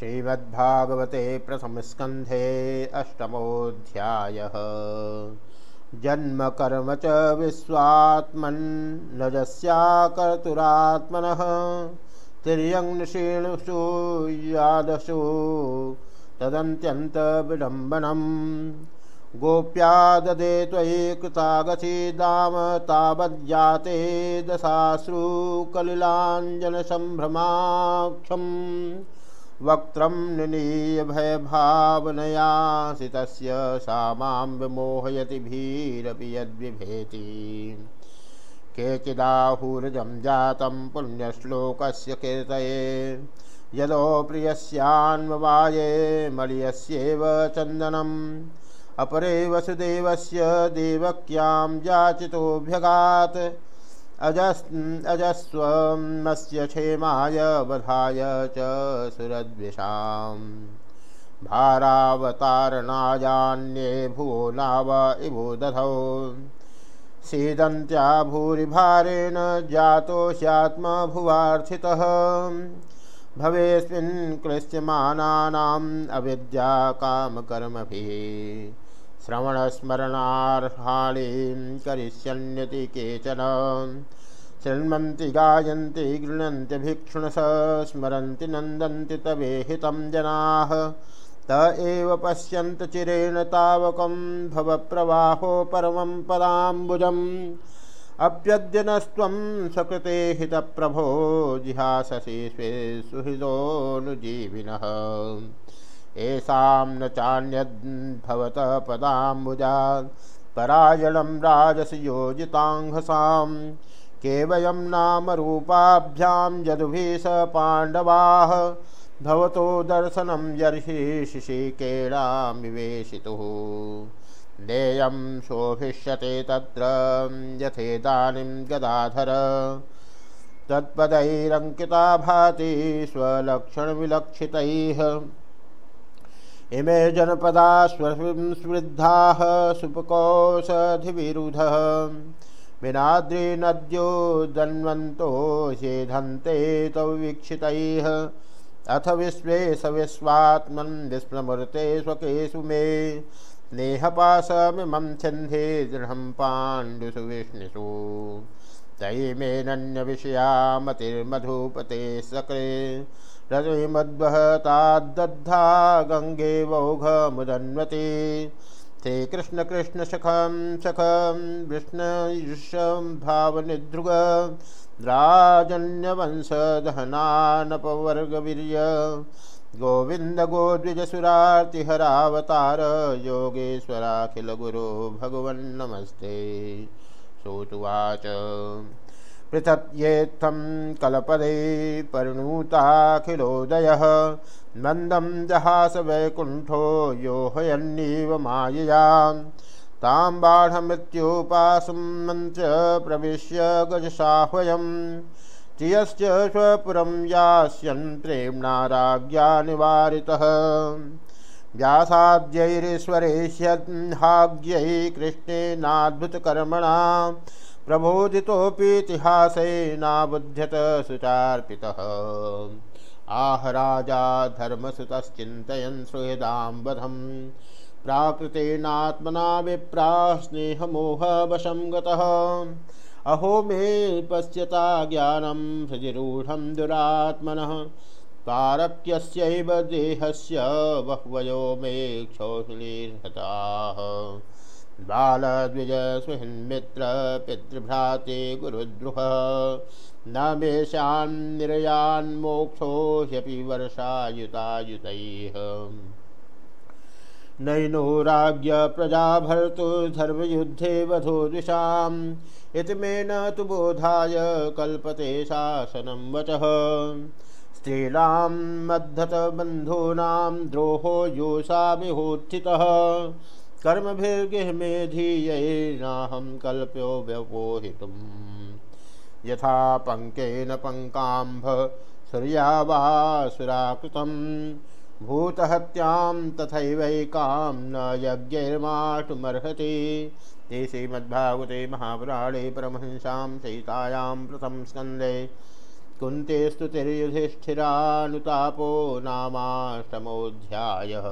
श्रीमद्भागवते प्रथमस्कन्धे अष्टमोऽध्यायः। जन्म कर्म च विश्वात्मन्नजस्याकर्तुरात्मनः तिर्यङ्क्षीणुषु यादशु तदन्त्यन्तविडम्बनम्। गोप्या ददे त्वयि कृतागसी दाम तावज्जाते दशाश्रु कलिलाञ्जनसम्भ्रमाक्षम् वक्त्रं निनीय भयभावनयासि तस्य सा माँ विमोहयति भीरपि यद्विभेति। केचिदाहुरजं जातं पुण्यश्लोकस्य कीर्तये, यदो प्रियस्यान्ववाये मलयस्येव चन्दनम्। अपरे वसुदेवस्य देवक्यां याचितोऽभ्यगात् अजस् क्षेमाय, वधाय च सुरद्विषां भारावतारणायान्ये भुवो नाव इवो दधौ सीदन्त्या भूरिभारेण जातोऽस्यात्मभुवार्थितः भवेस्मिन् क्लिश्यमानानाम् अविद्या श्रवणस्मरणार्हाणीं करिष्यन्यति केचन। शृण्वन्ति, गायन्ति, गृह्णन्ति, भिक्षुणस, स्मरन्ति, नन्दन्ति, तवेहितं जनाः। त एव पश्यन्त चिरेण तावकं भवप्रवाहो परमं पदाम्बुजम्। अप्यद्यनस्त्वं सकृते हितप्रभो जिहाससि स्वे सुहृदोऽनुजीविनः येषां न चान्यद्भवतः पदाम्बुजात् परायणं राजसि योजिताङ्घसां केवयं नामरूपाभ्यां यदुभिः स पाण्डवाः। भवतो दर्शनं यर्हि शिशिकेणां देयं शोभिष्यते तत्र यथेदानीं गदाधर। तत्पदैरङ्किता भाति स्वलक्षणविलक्षितैः। इमे जनपदा स्वृद्धाः सुपकोषधिविरुधः विनाद्रिनद्यो दन्वन्तो ह्येधन्ते तौ वीक्षितैः। अथ विश्वे स विश्वात्मन् विस्मृते स्वकेषु मे। नेहपाशमिमं छन्दे दृढं पाण्डुषु तयि मेनन्यविषया मतिर्मधुपते सक्रे। रजमद्वहताद्दद्धा गङ्गे वौघमुदन्वते। ते कृष्ण कृष्ण सखम सखं सखं विष्णयुषं भावनिधृग राजन्यवंशदहनानपवर्गवीर्य गोविन्द गोद्विजसुरार्तिहरावतार योगेश्वराखिलगुरो भगवन्नमस्ते सोतुवाच। पृथत्येत्थं कलपदे परिणूताखिलोदयः मन्दं जहास वैकुण्ठो यो हयन्नीव मायया तां बाढमृत्युपासं मन्त्र प्रविश्य गजसाह्वयं चियश्च स्वपुरं निवारितः। व्यासाद्यैरीश्वरेष्यहाग्यै कृष्णेनाद्भुतकर्मणा प्रबोधितोऽपीतिहासेनाबुध्यत सुचार्पितः। आह राजा धर्मसुतश्चिन्तयन् सुहृदां प्राकृतेनात्मना विप्रा स्नेहमोहवशं गतः। अहो मे पश्यता ज्ञानं हृदिरूढं दुरात्मनः। पारक्यस्यैव देहस्य बह्वयो मे क्षौहिलीर्हताः बालद्विजसुहन्मित्र पितृभ्राते गुरुद्रुह। न मेषान्निरयान्मोक्षो ह्यपि वर्षायुतायुतैः। नैनो राज्ञ प्रजाभर्तुर्धर्मयुद्धे वधोदृशाम् इति मे न तु बोधाय कल्पते शासनं वचः। स्त्रीणां मद्धतबन्धूनां द्रोहो योषामिहोत्थितः कर्मभिर्गृहमेधीयैर्नाहं कल्प्यो व्यपोहितुम् यथा पङ्केन पङ्काम्भ सूर्या वा सुराकृतं भूतहत्यां तथैवैकां न यज्ञैर्माटुमर्हति ते श्रीमद्भागवते महापुराणे परमहंसां सहितायां प्रथमस्कन्धे कुंते स्तुतिर्युधिष्ठिरानुतापो नामाष्टमोऽध्यायः।